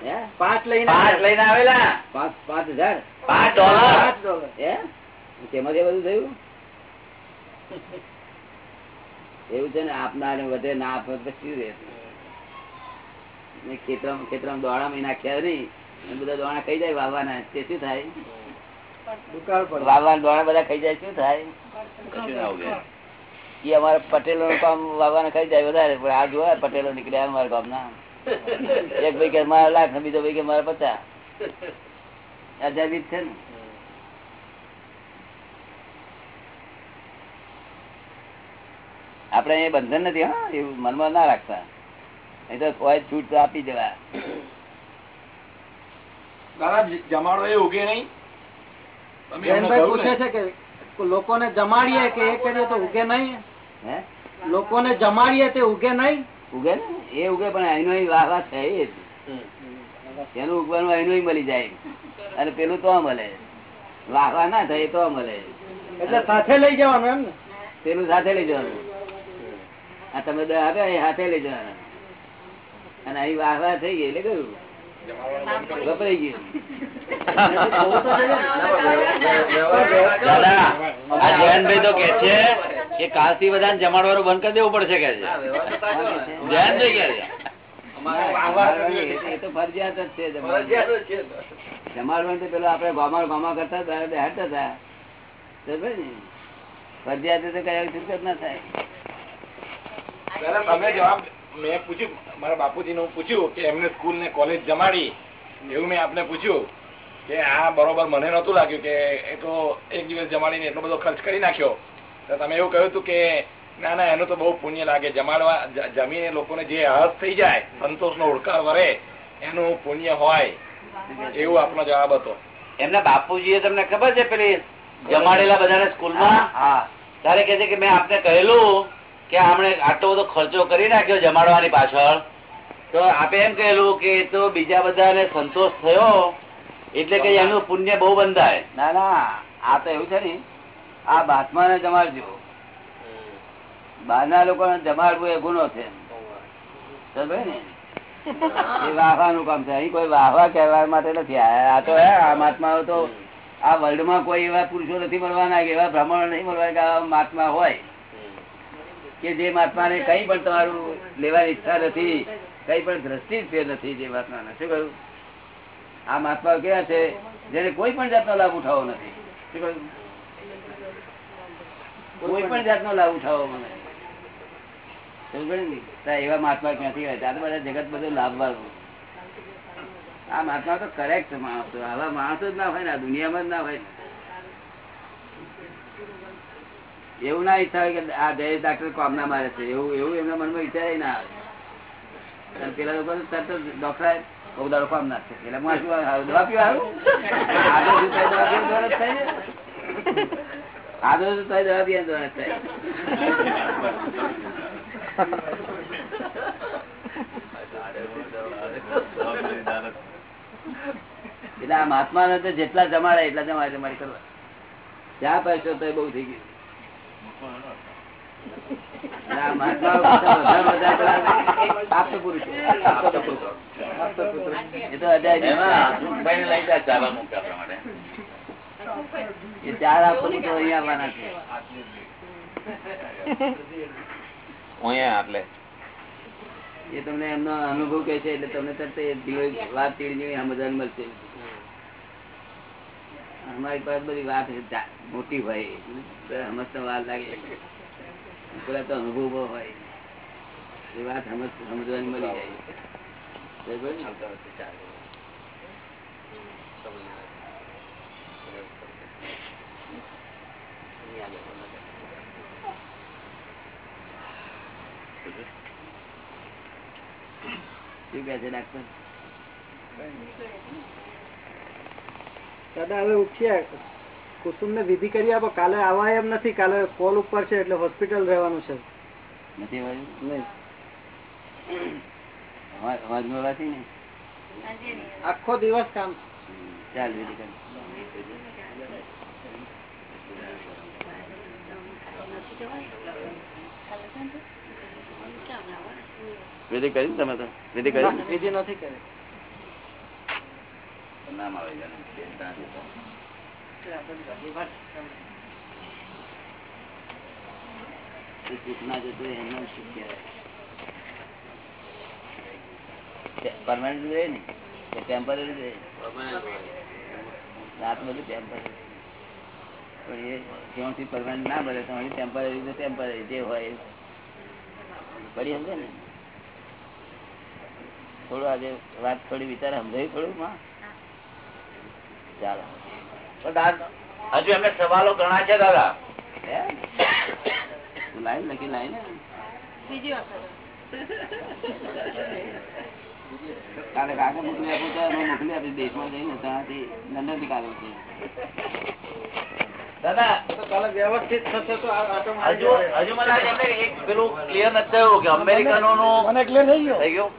હે? પાંચ લઈને પાંચ લઈને આવેલા? પાંચ. પાંચ હજાર? પાંચ ડોલર. પાંચ ડોલર. હે? તેમાંથી બધું થયું? એવું છે ને આપનાર ને વધે ના આપે દોડા પછી ખેતરમાં મહિના નાખ્યા નહીં બધા દોણા ખાઈ જાય વાવવાના. તે શું થાય? દુકાળ પર વાવવાના દોણા બધા ખાઈ જાય શું થાય. એ અમારે પટેલો નું કામ વાવવાના ખાઈ જાય વધારે પણ આ જોવા પટેલો નીકળ્યા અમારા ગામના. એક ભાઈ કે મારા લાખ ને બીજો ભાઈ કે મારા પચાસ. અજાબી છે ને. આપણે એ બંધન નથી હા એવું મનમાં ના રાખતા. એ તો હોય છૂટ તો આપી દેવા. દાદા જમાડો એ ઉગે નહીં. પૂછે છે કે લોકોને જમાડીએ કે એ કરીએ તો ઉગે નહીં? હે? લોકોને જમાડીએ તે ઉગે નહીં? ઉગે ને? એ ઉગે પણ એનો વાહ થાય એનું ઉગવાનું એનું મળી જાય. અને પેલું તો મળે. વાહવા વાહ ના થાય તો મળે. એટલે સાથે લઈ જવાનું એમ ને? પેલું સાથે લઈ જવાનું. આ તમે એ સાથે લઈ જવાના. અને અહીં વાહ વાહ થઈ ગઈ એટલે કયું? વપરાઈ ગયું દાદા આ જયંતભાઈ તો કે છે કે કાલથી બધાને જમાડવાનું બંધ કરી દેવું પડશે કે છે? જયંતભાઈ કે છે. ફરજિયાત જ છે જમાડવાનું. તો. પેલો આપડે ગામા ગામા કરતા હતા, બેહાડતા હતા? ફરજિયાત કયા કઈ ના થાય. તમે જવાબ મેં પૂછ્યું મારા બાપુજી નું પૂછ્યું કે એમને સ્કૂલ ને કોલેજ જમાડી એવું મેં આપને પૂછ્યું કે આ બરોબર મને નતું લાગ્યું કે એ તો એક દિવસ જમાડીને એટલો બધો ખર્ચ કરી નાખ્યો. તો તમે એવું કહ્યું હતું કે ના ના એનું તો બહુ પુણ્ય લાગે. જમાડવા જમીને લોકોને જે હર્ષ થઈ જાય સંતોષ નો ઉડકાર વરે એનું પુણ્ય હોય. એવું આપનો જવાબ હતો. એમના બાપુજી તમને ખબર છે પેલી જમાડેલા બધાને સ્કૂલમાં હા ત્યારે કે છે કે મેં આપને કહેલું કે આપણે આટલો બધો ખર્ચો કરી નાખ્યો જમાડવાની પાછળ? તો આપે એમ કહેલું કે તો બીજા બધાને સંતોષ થયો એટલે કે એનું પુણ્ય બહુ બંધાય. ના ના. આ તો એવું છે ને. આ બાતમા ને જમાડજો બહારના લોકોને જમાડવું એ ગુનો છે. સમજાય ને? એ વાહવાનું કામ છે. અહીં કોઈ વાહવા કહેવા માટે નથી આ આ તો હે આ મહાત્માઓ તો આ વર્લ્ડમાં કોઈ એવા પુરુષો નથી મળવાના કે એવા બ્રાહ્મણો નહીં મળવાના કે આ મહાત્મા હોય. કે જે મહાત્મા ને કઈ પણ તમારું લેવાની ઈચ્છા નથી, કઈ પણ દ્રષ્ટિ નથી જે મહાત્માને શું કહ્યું? આ મહાત્મા કેવા છે? જેને કોઈ પણ જાતનો લાભ ઉઠાવો નથી. શું કહ્યું? કોઈ પણ જાતનો લાભ ઉઠાવો મને ને? એવા મહાત્મા ક્યાંથી હોય? બધા જગત બધું લાભવાનું આ મહાત્મા તો કરેક્ટ માણસો આવા માણસો જ ના હોય ને, આ દુનિયામાં જ ના હોય ને. એવું ના ઈચ્છા હોય કે આ જયેશ ડાક્ટર કોમ ના મારે છે. એવું એવું એમના મનમાં વિચારે ના આવે. પેલા લોકો તરત ડોક્ટર બહુ દાડો કામ ના છે. એટલે હું શું દવા પીવા આવું થાય? દવા પીવા થાય એટલે આ મહાત્મા જેટલા જમાડે એટલા જમાડે જમાડી કરવા. જ્યાં પૈસો તો બહુ થઈ ગયું. તો ચાર આપતો પુત્રો અહીંયા આવવાના છે એ તમને એમનો અનુભવ કે છે, એટલે તમને તરત વાત ચીડી સમજણ મળશે. અમારી પાસે બધી વાત મોટી હોય સમજતા વાર લાગે. પેલા તો અનુભવ હોય. એ વાત સમજ, સમજવાની મળી જાય. શું કે છે, ડાક્ટર? દાદા હવે ઉઠ્યા કુસુમ ને વિધિ કરી આપો કાલે આવા એમ નથી. કાલે કોલ ઉપર છે એટલે હોસ્પિટલ રહેવાનું છે. નથી અવાજ અવાજ ને આખો દિવસ કામ. ચાલ વિધિ કરી. વિધિ કરી તમે તો? વિધિ કરી વિધિ નથી કરી. નામ આવે પરમાનન્ટ રહે ને? ટેમ્પરરી રહે? રાત બધું ટેમ્પરરી પણ એ જ્યાંથી પરમાનન્ટ ના બને તો ટેમ્પરરી તો ટેમ્પરરી જે હોય. પડી સમજે ને? થોડું આજે વાત થોડી વિચાર સમજાવી થોડું માં? ચાલો. હજુ એમને સવાલો ઘણા છે દાદા? લાઈન લખી લાઈન કાલે કાકા મોકલી આપું તો અમે મોકલી આપી દેશમાં જઈને ત્યાંથી લંડનથી કાઢું છે મને એક પેલું ગયો.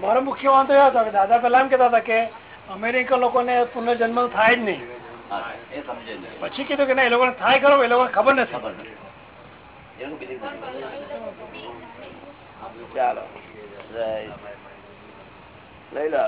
મારો મુખ્ય વાંધો એ કે દાદા પેલા એમ કેતા હતા કે અમેરિકા લોકોને પુનર્જન્મ થાય જ નહીં. પછી કીધું કે ના એ લોકોને થાય ખરો એ લોકો ખબર નથી. ખબર ચાલો. લઈ લો